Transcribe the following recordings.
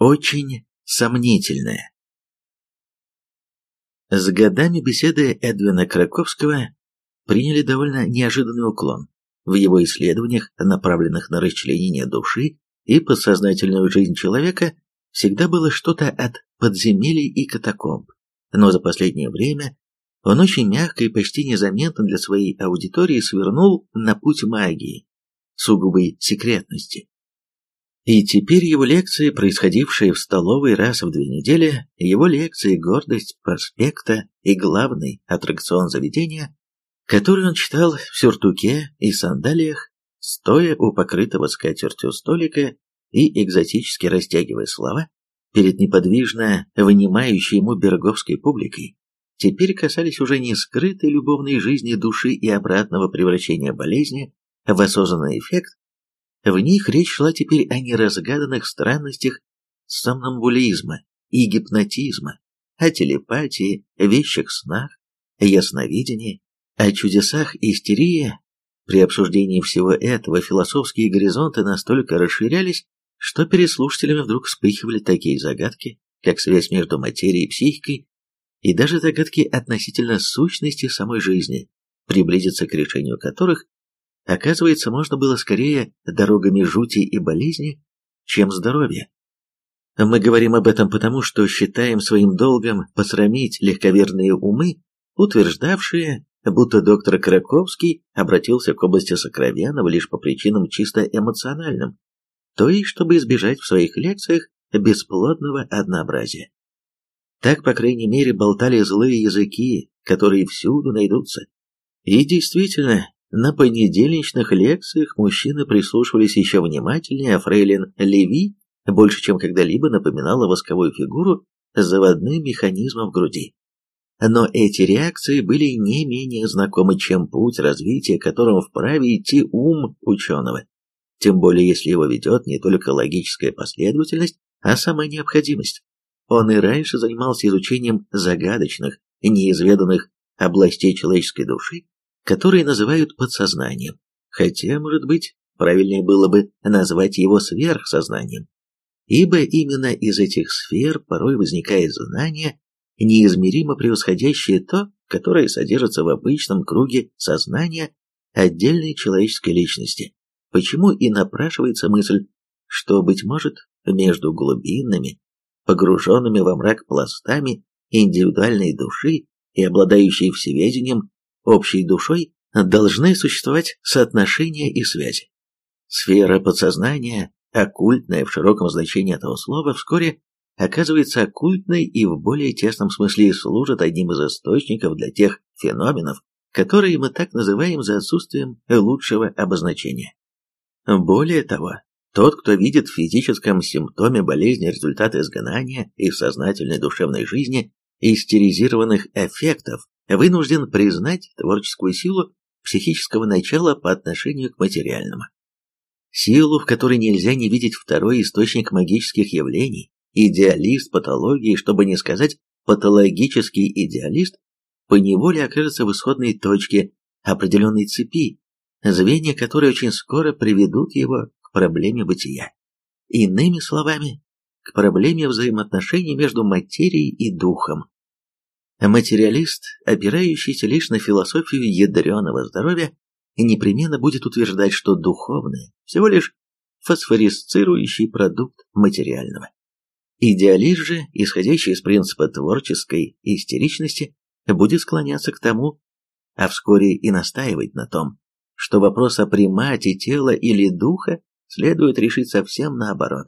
Очень сомнительное. С годами беседы Эдвина Краковского приняли довольно неожиданный уклон. В его исследованиях, направленных на расчленение души и подсознательную жизнь человека, всегда было что-то от подземелий и катакомб. Но за последнее время он очень мягко и почти незаметно для своей аудитории свернул на путь магии, сугубой секретности. И теперь его лекции, происходившие в столовой раз в две недели, его лекции «Гордость проспекта» и главный аттракцион заведения, который он читал в сюртуке и сандалиях, стоя у покрытого скатертью столика и экзотически растягивая слова, перед неподвижно вынимающей ему берговской публикой, теперь касались уже не скрытой любовной жизни души и обратного превращения болезни в осознанный эффект, в них речь шла теперь о неразгаданных странностях сомнамбулизма и гипнотизма, о телепатии, вещих снах, ясновидении, о чудесах истерии. При обсуждении всего этого философские горизонты настолько расширялись, что перед слушателями вдруг вспыхивали такие загадки, как связь между материей и психикой, и даже загадки относительно сущности самой жизни, приблизиться к решению которых, оказывается, можно было скорее дорогами жути и болезни, чем здоровья. Мы говорим об этом потому, что считаем своим долгом посрамить легковерные умы, утверждавшие, будто доктор Краковский обратился к области сокровенного лишь по причинам чисто эмоциональным, то есть чтобы избежать в своих лекциях бесплодного однообразия. Так, по крайней мере, болтали злые языки, которые всюду найдутся. И действительно, на понедельничных лекциях мужчины прислушивались еще внимательнее, а фрейлин Леви больше, чем когда-либо напоминала восковую фигуру с заводным механизмом в груди. Но эти реакции были не менее знакомы, чем путь развития, которым вправе идти ум ученого тем более если его ведет не только логическая последовательность, а сама необходимость. Он и раньше занимался изучением загадочных, неизведанных областей человеческой души, которые называют подсознанием, хотя, может быть, правильнее было бы назвать его сверхсознанием, ибо именно из этих сфер порой возникает знание, неизмеримо превосходящее то, которое содержится в обычном круге сознания отдельной человеческой личности. Почему и напрашивается мысль, что, быть может, между глубинными, погруженными во мрак пластами индивидуальной души и обладающей всеведением общей душой, должны существовать соотношения и связи. Сфера подсознания, оккультная в широком значении этого слова, вскоре оказывается оккультной и в более тесном смысле служит одним из источников для тех феноменов, которые мы так называем за отсутствием лучшего обозначения. Более того, тот, кто видит в физическом симптоме болезни результат изгнания из сознательной душевной жизни истеризированных эффектов, вынужден признать творческую силу психического начала по отношению к материальному. Силу, в которой нельзя не видеть второй источник магических явлений, идеалист патологии, чтобы не сказать патологический идеалист, поневоле окажется в исходной точке определенной цепи, звенья которые очень скоро приведут его к проблеме бытия. Иными словами, к проблеме взаимоотношений между материей и духом. Материалист, опирающийся лишь на философию ядреного здоровья, непременно будет утверждать, что духовное всего лишь фосфорисцирующий продукт материального. Идеалист же, исходящий из принципа творческой истеричности, будет склоняться к тому, а вскоре и настаивать на том, что вопрос о примате тела или духа следует решить совсем наоборот.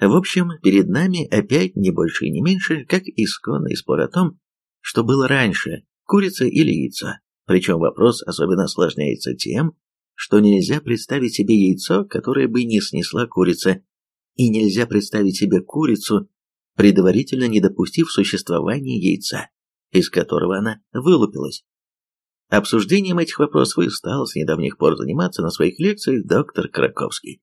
В общем, перед нами опять не больше и не меньше, как исконный спор о том, что было раньше, курица или яйцо. Причем вопрос особенно осложняется тем, что нельзя представить себе яйцо, которое бы не снесла курица, и нельзя представить себе курицу, предварительно не допустив существования яйца, из которого она вылупилась. Обсуждением этих вопросов и стал с недавних пор заниматься на своих лекциях доктор Краковский.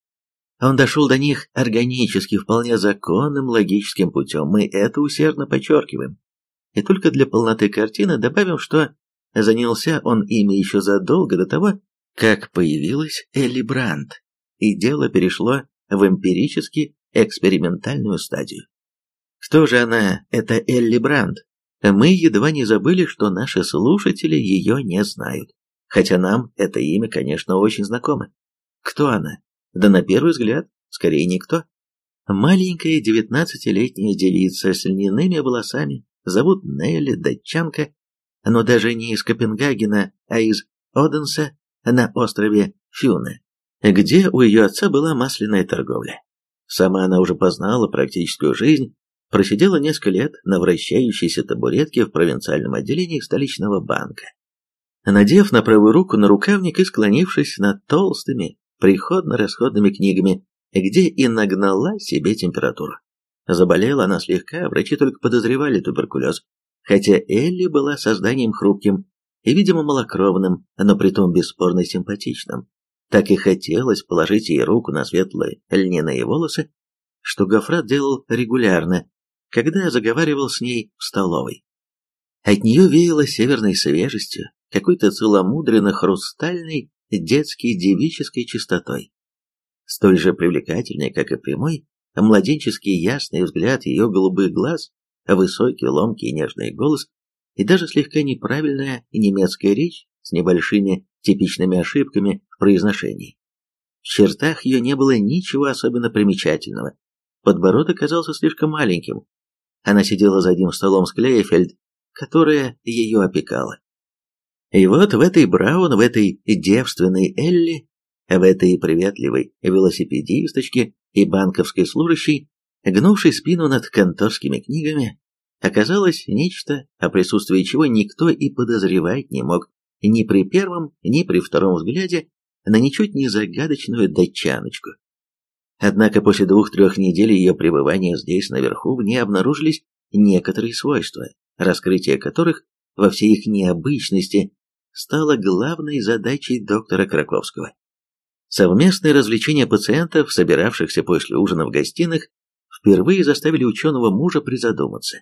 Он дошел до них органически, вполне законным логическим путем, мы это усердно подчеркиваем. И только для полноты картины добавим, что занялся он ими еще задолго до того, как появилась Элли Брандт, и дело перешло в эмпирически экспериментальную стадию. Кто же она, это Элли Бранд? Мы едва не забыли, что наши слушатели ее не знают. Хотя нам это имя, конечно, очень знакомо. Кто она? Да на первый взгляд, скорее никто. Маленькая девятнадцатилетняя девица с льняными волосами, зовут Нелли, датчанка, но даже не из Копенгагена, а из Оденса на острове Фюне, где у ее отца была масляная торговля. Сама она уже познала практическую жизнь, просидела несколько лет на вращающейся табуретке в провинциальном отделении столичного банка. Надев на правую руку на рукавник и склонившись над толстыми приходно-расходными книгами, где и нагнала себе температуру. Заболела она слегка, врачи только подозревали туберкулез, хотя Элли была созданием хрупким и, видимо, малокровным, но притом бесспорно симпатичным. Так и хотелось положить ей руку на светлые льняные волосы, что Гофрат делал регулярно, когда заговаривал с ней в столовой. От нее веяло северной свежестью, какой-то целомудренно-хрустальной детской девической чистотой. Столь же привлекательный, как и прямой, младенческий ясный взгляд ее голубых глаз, высокий, ломкий и нежный голос и даже слегка неправильная немецкая речь с небольшими типичными ошибками в произношении. В чертах ее не было ничего особенно примечательного. Подбородок казался слишком маленьким. Она сидела за одним столом с Клейфельд, которая ее опекала. И вот в этой Браун, в этой девственной Элли, в этой приветливой велосипедисточке и банковской служащей, гнувшей спину над конторскими книгами, оказалось нечто, о присутствии чего никто и подозревать не мог ни при первом, ни при втором взгляде на ничуть не загадочную датчаночку. Однако после двух-трех недель ее пребывания здесь наверху в ней обнаружились некоторые свойства, раскрытие которых во всей их необычности стало главной задачей доктора Краковского. Совместное развлечение пациентов, собиравшихся после ужина в гостиных, впервые заставили ученого мужа призадуматься.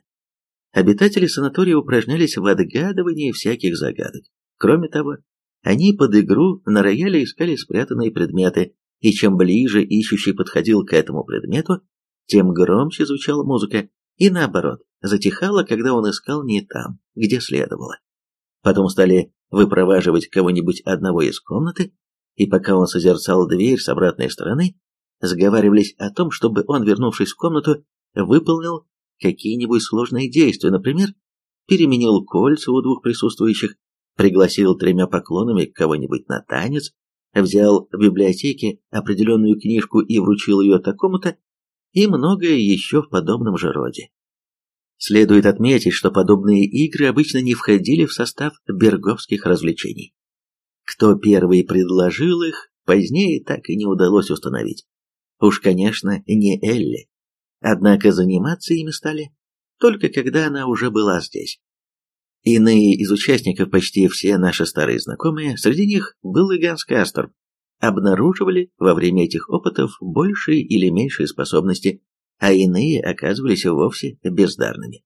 Обитатели санатория упражнялись в отгадывании всяких загадок. Кроме того, они под игру на рояле искали спрятанные предметы, и чем ближе ищущий подходил к этому предмету, тем громче звучала музыка, и наоборот, затихала, когда он искал не там, где следовало. Потом стали выпроваживать кого-нибудь одного из комнаты, и пока он созерцал дверь с обратной стороны, сговаривались о том, чтобы он, вернувшись в комнату, выполнил какие-нибудь сложные действия, например, переменил кольца у двух присутствующих, пригласил тремя поклонами кого-нибудь на танец, взял в библиотеке определенную книжку и вручил ее такому-то, и многое еще в подобном же роде. Следует отметить, что подобные игры обычно не входили в состав берговских развлечений. Кто первый предложил их, позднее так и не удалось установить. Уж, конечно, не Элли. Однако заниматься ими стали только когда она уже была здесь. Иные из участников, почти все наши старые знакомые, среди них был и Ганс Касторп, обнаруживали во время этих опытов большие или меньшие способности, а иные оказывались вовсе бездарными.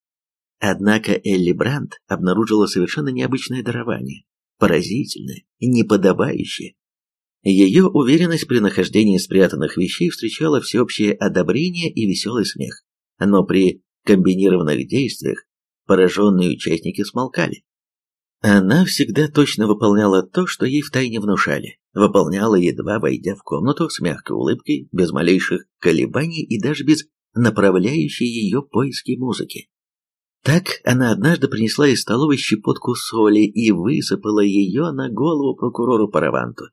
Однако Элли Брандт обнаружила совершенно необычное дарование, поразительное и неподобающее. Ее уверенность при нахождении спрятанных вещей встречала всеобщее одобрение и веселый смех, но при комбинированных действиях пораженные участники смолкали. Она всегда точно выполняла то, что ей втайне внушали. Выполняла, едва войдя в комнату, с мягкой улыбкой, без малейших колебаний и даже без направляющей ее поиски музыки. Так она однажды принесла из столовой щепотку соли и высыпала ее на голову прокурору Параванту.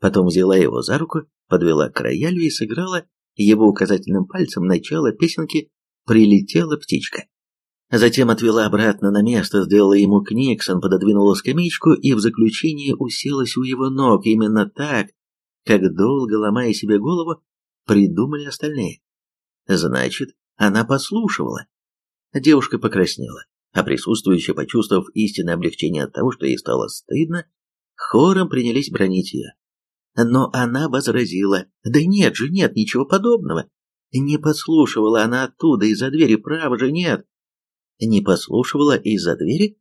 Потом взяла его за руку, подвела к роялю и сыграла его указательным пальцем начало песенки «Прилетела птичка». Затем отвела обратно на место, сделала ему книксон, пододвинула скамеечку и в заключение уселась у его ног именно так, как долго, ломая себе голову, придумали остальные. Значит, она послушивала. Девушка покраснела, а присутствующие, почувствовав истинное облегчение от того, что ей стало стыдно, хором принялись бронить ее. Но она возразила, да нет же, нет ничего подобного. Не подслушивала она оттуда, из-за двери, право же нет. Не послушивала из-за двери?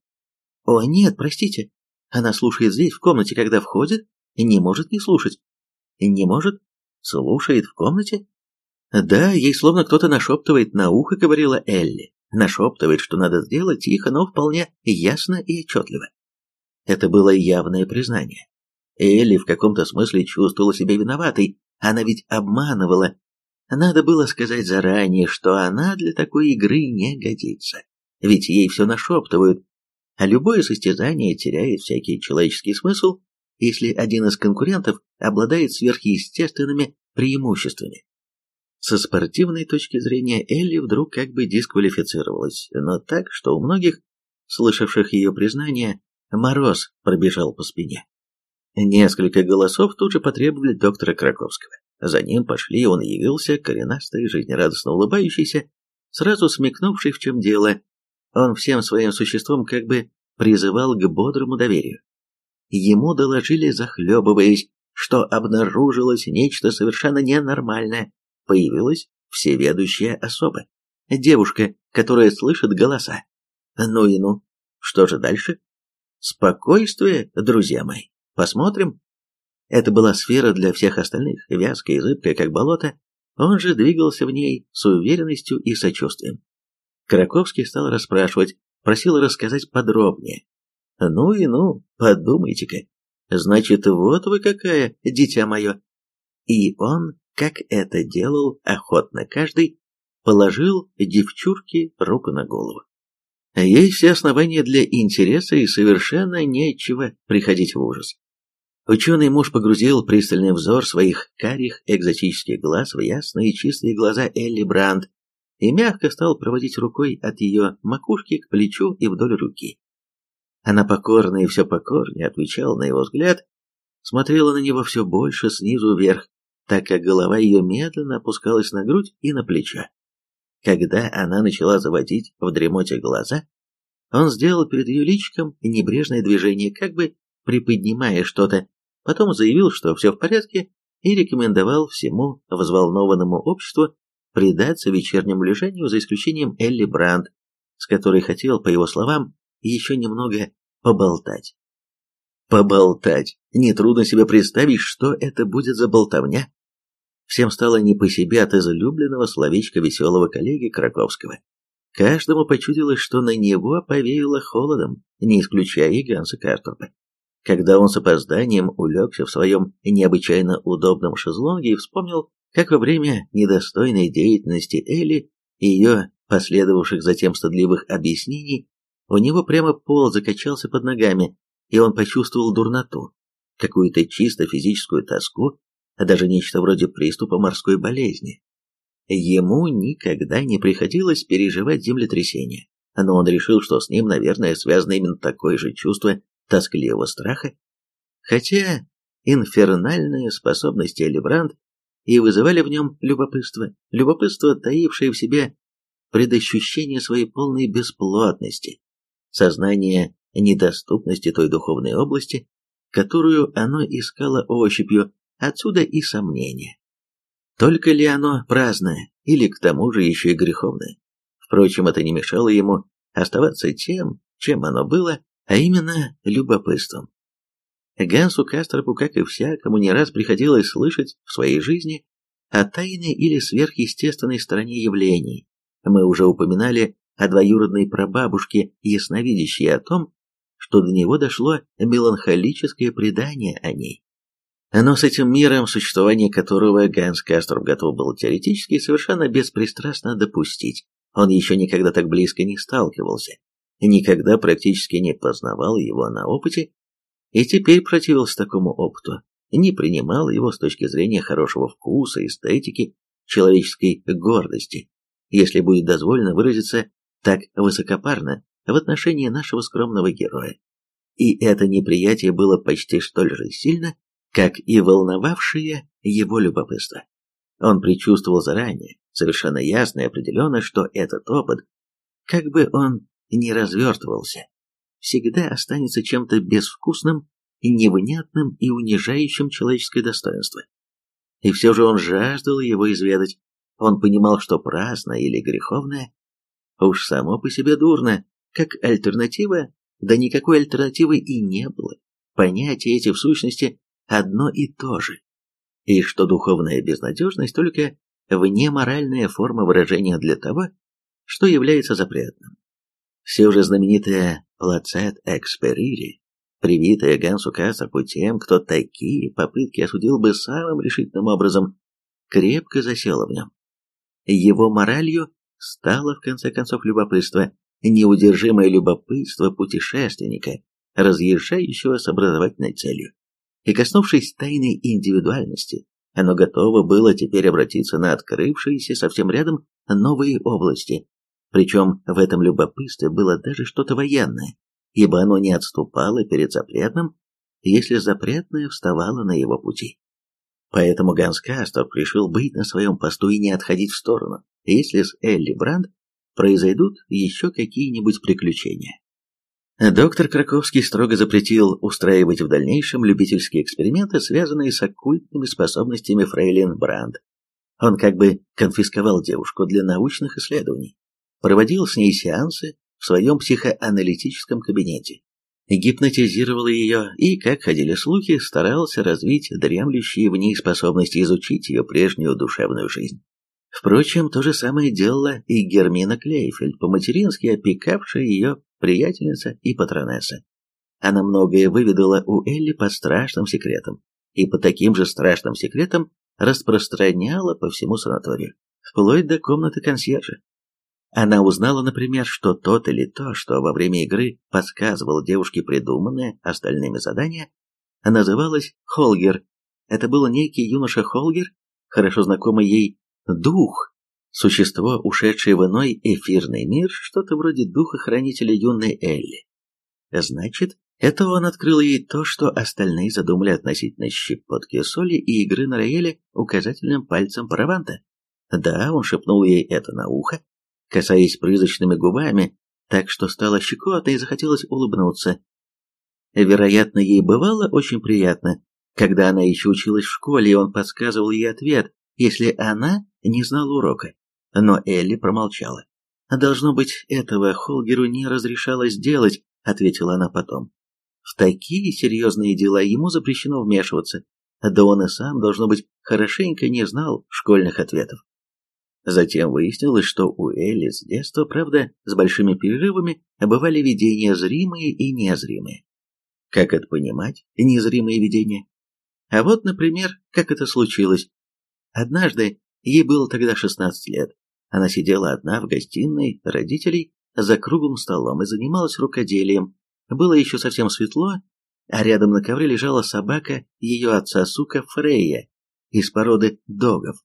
О, нет, простите. Она слушает здесь, в комнате, когда входит, не может не слушать. Не может? Слушает в комнате? Да, ей словно кто-то нашептывает на ухо, говорила Элли. Нашептывает, что надо сделать тихо, но вполне ясно и отчетливо. Это было явное признание. Элли в каком-то смысле чувствовала себя виноватой, она ведь обманывала. Надо было сказать заранее, что она для такой игры не годится. Ведь ей все нашептывают, а любое состязание теряет всякий человеческий смысл, если один из конкурентов обладает сверхъестественными преимуществами. Со спортивной точки зрения Элли вдруг как бы дисквалифицировалась, но так, что у многих, слышавших ее признание, мороз пробежал по спине. Несколько голосов тут же потребовали доктора Краковского. За ним пошли, он явился, коренастый, жизнерадостно улыбающийся, сразу смекнувший, в чем дело. Он всем своим существом как бы призывал к бодрому доверию. Ему доложили, захлебываясь, что обнаружилось нечто совершенно ненормальное. Появилась всеведущая особа. Девушка, которая слышит голоса. Ну и ну. Что же дальше? Спокойствие, друзья мои. Посмотрим. Это была сфера для всех остальных, вязкая и зыбкая, как болото. Он же двигался в ней с уверенностью и сочувствием. Краковский стал расспрашивать, просил рассказать подробнее. Ну и ну, подумайте-ка. Значит, вот вы какая, дитя мое. И он, как это делал охотно каждый, положил девчурке руку на голову. Есть все основания для интереса и совершенно нечего приходить в ужас. Ученый муж погрузил пристальный взор своих карих экзотических глаз в ясные чистые глаза Элли Бранд и мягко стал проводить рукой от ее макушки к плечу и вдоль руки. Она покорно и все покорнее отвечала на его взгляд, смотрела на него все больше снизу вверх, так как голова ее медленно опускалась на грудь и на плечо. Когда она начала заводить в дремоте глаза, он сделал перед ее личиком небрежное движение, как бы приподнимая что-то, Потом заявил, что все в порядке, и рекомендовал всему взволнованному обществу предаться вечернему лежанию за исключением Элли Бранд, с которой хотел, по его словам, еще немного поболтать. Поболтать. Нетрудно себе представить, что это будет за болтовня. Всем стало не по себе от излюбленного словечка веселого коллеги Краковского. Каждому почудилось, что на него повеяло холодом, не исключая и Ганса Картопа когда он с опозданием улегся в своем необычайно удобном шезлонге и вспомнил, как во время недостойной деятельности Элли и ее последовавших затем стыдливых объяснений у него прямо пол закачался под ногами, и он почувствовал дурноту, какую-то чисто физическую тоску, даже нечто вроде приступа морской болезни. Ему никогда не приходилось переживать землетрясение, но он решил, что с ним, наверное, связано именно такое же чувство тоскливого страха, хотя инфернальные способности Элибранд и вызывали в нем любопытство, любопытство, таившее в себе предощущение своей полной бесплотности, сознание недоступности той духовной области, которую оно искало ощупью, отсюда и сомнение. Только ли оно праздное, или к тому же еще и греховное? Впрочем, это не мешало ему оставаться тем, чем оно было, а именно любопытством. Гансу Кастропу, как и всякому, не раз приходилось слышать в своей жизни о тайной или сверхъестественной стороне явлений. Мы уже упоминали о двоюродной прабабушке, ясновидящей о том, что до него дошло меланхолическое предание о ней. Но с этим миром, существование которого Ганс Кастроп готов был теоретически совершенно беспристрастно допустить, он еще никогда так близко не сталкивался никогда практически не познавал его на опыте и теперь противился такому опыту, не принимал его с точки зрения хорошего вкуса, эстетики, человеческой гордости, если будет дозволено выразиться так высокопарно в отношении нашего скромного героя. И это неприятие было почти столь же сильно, как и волновавшее его любопытство. Он предчувствовал заранее, совершенно ясно и определенно, что этот опыт, как бы он не развертывался, всегда останется чем-то безвкусным, невнятным и унижающим человеческое достоинство. И все же он жаждал его изведать. Он понимал, что праздное или греховное уж само по себе дурно, как альтернатива, да никакой альтернативы и не было. Понятия эти в сущности одно и то же. И что духовная безнадежность только внеморальная форма выражения для того, что является запретным. Все же знаменитая «Лацет Эксперири», привитая Гансу Касаку тем, кто такие попытки осудил бы самым решительным образом, крепко засела в нем. Его моралью стало в конце концов любопытство, неудержимое любопытство путешественника, разъезжающего с образовательной целью. И коснувшись тайной индивидуальности, оно готово было теперь обратиться на открывшиеся совсем рядом новые области. Причем в этом любопытстве было даже что-то военное, ибо оно не отступало перед запретным, если запретное вставало на его пути. Поэтому Ганс Кастов решил быть на своем посту и не отходить в сторону, если с Элли Бранд произойдут еще какие-нибудь приключения. Доктор Краковский строго запретил устраивать в дальнейшем любительские эксперименты, связанные с оккультными способностями фрейлин Бранд. Он как бы конфисковал девушку для научных исследований, проводил с ней сеансы в своем психоаналитическом кабинете, гипнотизировал ее и, как ходили слухи, старался развить дремлющие в ней способности изучить ее прежнюю душевную жизнь. Впрочем, то же самое делала и Гермина Клейфельд, по-матерински опекавшая ее приятельница и патронесса. Она многое выведала у Элли под страшным секретом, и по таким же страшным секретам распространяла по всему санаторию, вплоть до комнаты консьержа. Она узнала, например, что тот или то, что во время игры подсказывал девушке придуманное остальными задания, называлось Холгер. Это был некий юноша Холгер, хорошо знакомый ей дух, Существо, ушедшее в иной эфирный мир, что-то вроде духа-хранителя юной Элли. Значит, это он открыл ей то, что остальные задумали относительно щепотки соли и игры на рояле указательным пальцем Параванта. Да, он шепнул ей это на ухо, касаясь призрачными губами, так что стало щекотно и захотелось улыбнуться. Вероятно, ей бывало очень приятно, когда она еще училась в школе, и он подсказывал ей ответ, если она не знала урока. Но Элли промолчала. «Должно быть, этого Холгеру не разрешалось делать», — ответила она потом. «В такие серьезные дела ему запрещено вмешиваться, да он и сам, должно быть, хорошенько не знал школьных ответов». Затем выяснилось, что у Элли с детства, правда, с большими перерывами, бывали видения зримые и незримые. Как это понимать, незримые видения? А вот, например, как это случилось. Однажды Ей было тогда 16 лет. Она сидела одна в гостиной родителей за круглым столом и занималась рукоделием. Было еще совсем светло, а рядом на ковре лежала собака ее отца, сука Фрейя, из породы догов.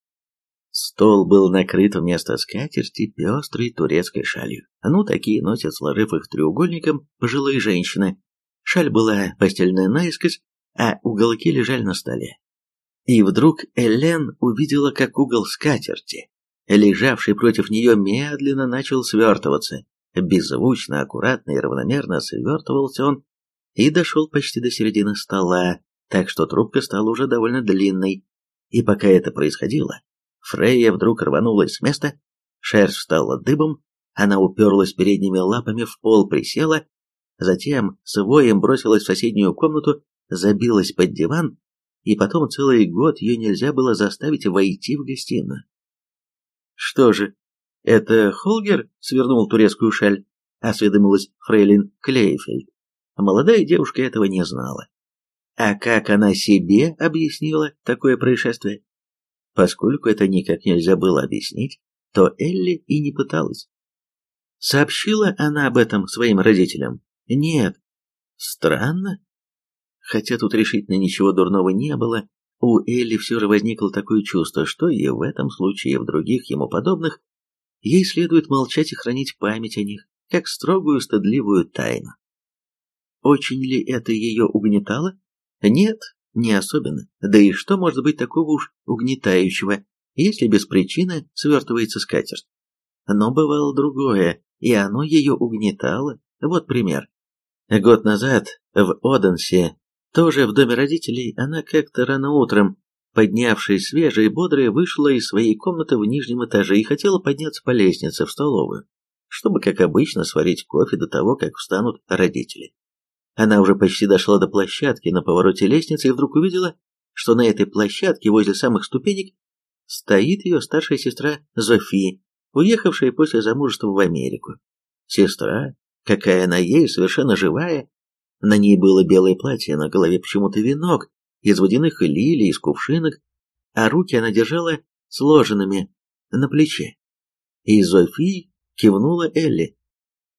Стол был накрыт вместо скатерти пестрой турецкой шалью. Ну, такие носят, сложив их треугольником, пожилые женщины. Шаль была постельная наискось, а уголки лежали на столе. И вдруг Элен увидела, как угол скатерти, лежавший против нее, медленно начал свертываться. Беззвучно, аккуратно и равномерно свертывался он и дошел почти до середины стола, так что трубка стала уже довольно длинной. И пока это происходило, Фрейя вдруг рванулась с места, шерсть стала дыбом, она уперлась передними лапами в пол, присела, затем с воем бросилась в соседнюю комнату, забилась под диван и потом целый год ее нельзя было заставить войти в гостиную. «Что же, это Холгер свернул турецкую шаль?» — осведомилась фрейлин Клейфельд. Молодая девушка этого не знала. А как она себе объяснила такое происшествие? Поскольку это никак нельзя было объяснить, то Элли и не пыталась. Сообщила она об этом своим родителям? Нет. Странно, Хотя тут решительно ничего дурного не было, у Элли все же возникло такое чувство, что и в этом случае, и в других ему подобных, ей следует молчать и хранить память о них, как строгую стыдливую тайну. Очень ли это ее угнетало? Нет, не особенно. Да и что может быть такого уж угнетающего, если без причины свертывается скатерть? Но бывало другое, и оно ее угнетало. Вот пример. Год назад в Оденсе тоже в доме родителей она как-то рано утром, поднявшись свежая и бодрая, вышла из своей комнаты в нижнем этаже и хотела подняться по лестнице в столовую, чтобы, как обычно, сварить кофе до того, как встанут родители. Она уже почти дошла до площадки на повороте лестницы и вдруг увидела, что на этой площадке возле самых ступенек стоит ее старшая сестра Зофи, уехавшая после замужества в Америку. Сестра, какая она ей, совершенно живая. На ней было белое платье, на голове почему-то венок из водяных лилий, из кувшинок, а руки она держала сложенными на плече. И Зофи кивнула Элли.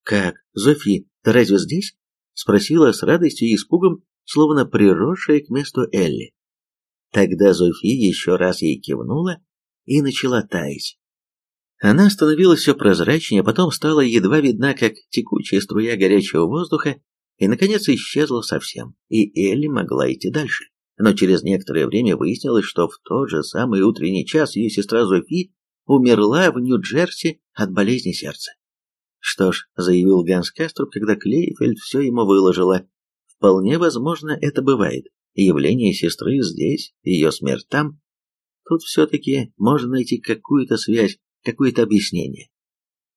«Как, Зофи, ты разве здесь?» спросила с радостью и испугом, словно приросшая к месту Элли. Тогда Зофи еще раз ей кивнула и начала таять. Она становилась все прозрачнее, а потом стала едва видна, как текучая струя горячего воздуха, и, наконец, исчезла совсем, и Элли могла идти дальше. Но через некоторое время выяснилось, что в тот же самый утренний час ее сестра Зофи умерла в Нью-Джерси от болезни сердца. Что ж, заявил Ганс Каструб, когда Клейфельд все ему выложила, вполне возможно это бывает. Явление сестры здесь, ее смерть там. Тут все-таки можно найти какую-то связь, какое-то объяснение.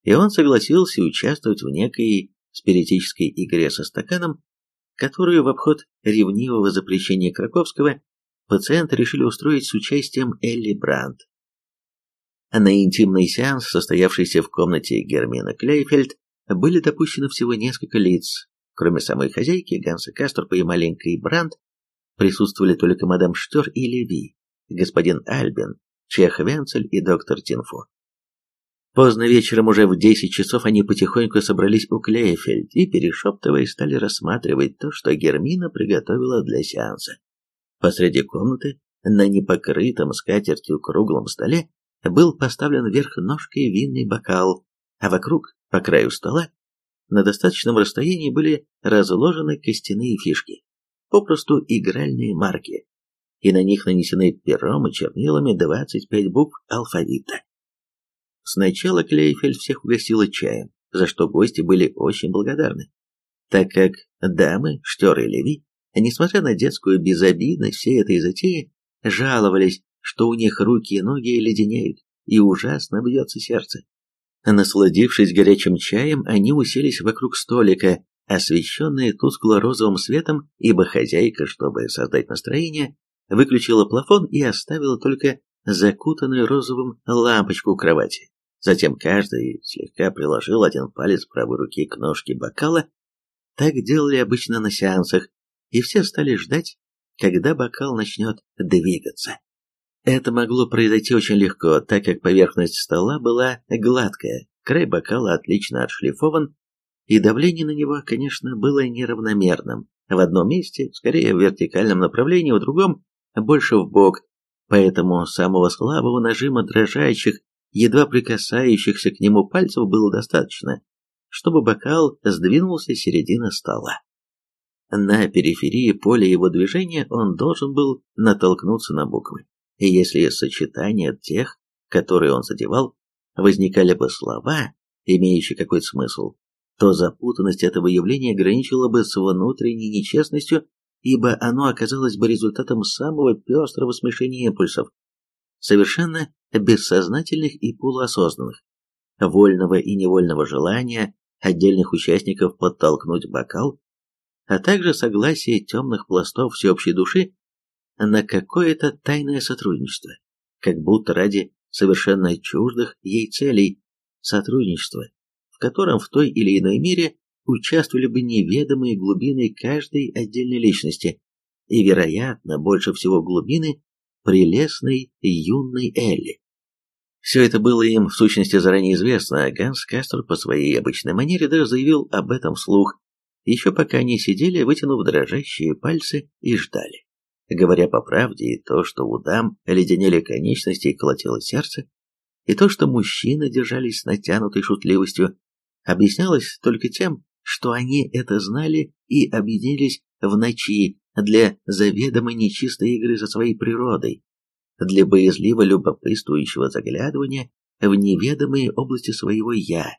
И он согласился участвовать в некой спиритической игре со стаканом, которую в обход ревнивого запрещения Краковского пациенты решили устроить с участием Элли Брандт. На интимный сеанс, состоявшийся в комнате Гермина Клейфельд, были допущены всего несколько лиц. Кроме самой хозяйки, Ганса Касторпа и маленькой Бранд, присутствовали только мадам Штер и Леви, господин Альбин, Чех Венцель и доктор Тинфо. Поздно вечером, уже в десять часов, они потихоньку собрались у Клейфельд и, перешептываясь, стали рассматривать то, что Гермина приготовила для сеанса. Посреди комнаты, на непокрытом скатертью круглом столе, был поставлен вверх ножкой винный бокал, а вокруг, по краю стола, на достаточном расстоянии были разложены костяные фишки, попросту игральные марки, и на них нанесены пером и чернилами 25 букв алфавита. Сначала Клейфель всех угостила чаем, за что гости были очень благодарны, так как дамы, Штер и Леви, несмотря на детскую безобидность всей этой затеи, жаловались, что у них руки и ноги леденеют, и ужасно бьется сердце. Насладившись горячим чаем, они уселись вокруг столика, освещенные тускло-розовым светом, ибо хозяйка, чтобы создать настроение, выключила плафон и оставила только закутанную розовым лампочку у кровати. Затем каждый слегка приложил один палец правой руки к ножке бокала. Так делали обычно на сеансах, и все стали ждать, когда бокал начнет двигаться. Это могло произойти очень легко, так как поверхность стола была гладкая, край бокала отлично отшлифован, и давление на него, конечно, было неравномерным. В одном месте, скорее в вертикальном направлении, в другом больше в бок, поэтому самого слабого нажима дрожащих, едва прикасающихся к нему пальцев было достаточно, чтобы бокал сдвинулся с середины стола. На периферии поля его движения он должен был натолкнуться на буквы и если из сочетания тех, которые он задевал, возникали бы слова, имеющие какой-то смысл, то запутанность этого явления граничила бы с внутренней нечестностью, ибо оно оказалось бы результатом самого пестрого смешения импульсов, совершенно бессознательных и полуосознанных, вольного и невольного желания отдельных участников подтолкнуть бокал, а также согласие темных пластов всеобщей души на какое-то тайное сотрудничество, как будто ради совершенно чуждых ей целей сотрудничества, в котором в той или иной мере участвовали бы неведомые глубины каждой отдельной личности, и, вероятно, больше всего глубины прелестной юной Элли. Все это было им в сущности заранее известно, а Ганс Кастер по своей обычной манере даже заявил об этом вслух, еще пока они сидели, вытянув дрожащие пальцы и ждали. Говоря по правде, и то, что у дам леденели конечности и колотило сердце, и то, что мужчины держались с натянутой шутливостью, объяснялось только тем, что они это знали и объединились в ночи для заведомо нечистой игры за своей природой, для боязливо любопытствующего заглядывания в неведомые области своего «я».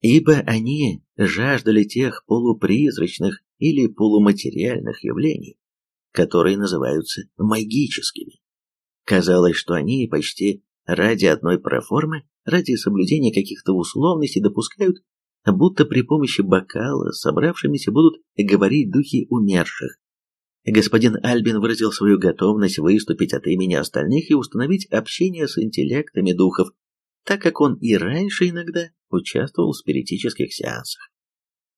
Ибо они жаждали тех полупризрачных или полуматериальных явлений, которые называются магическими. Казалось, что они почти ради одной проформы, ради соблюдения каких-то условностей допускают, будто при помощи бокала собравшимися будут говорить духи умерших. Господин Альбин выразил свою готовность выступить от имени остальных и установить общение с интеллектами духов, так как он и раньше иногда участвовал в спиритических сеансах.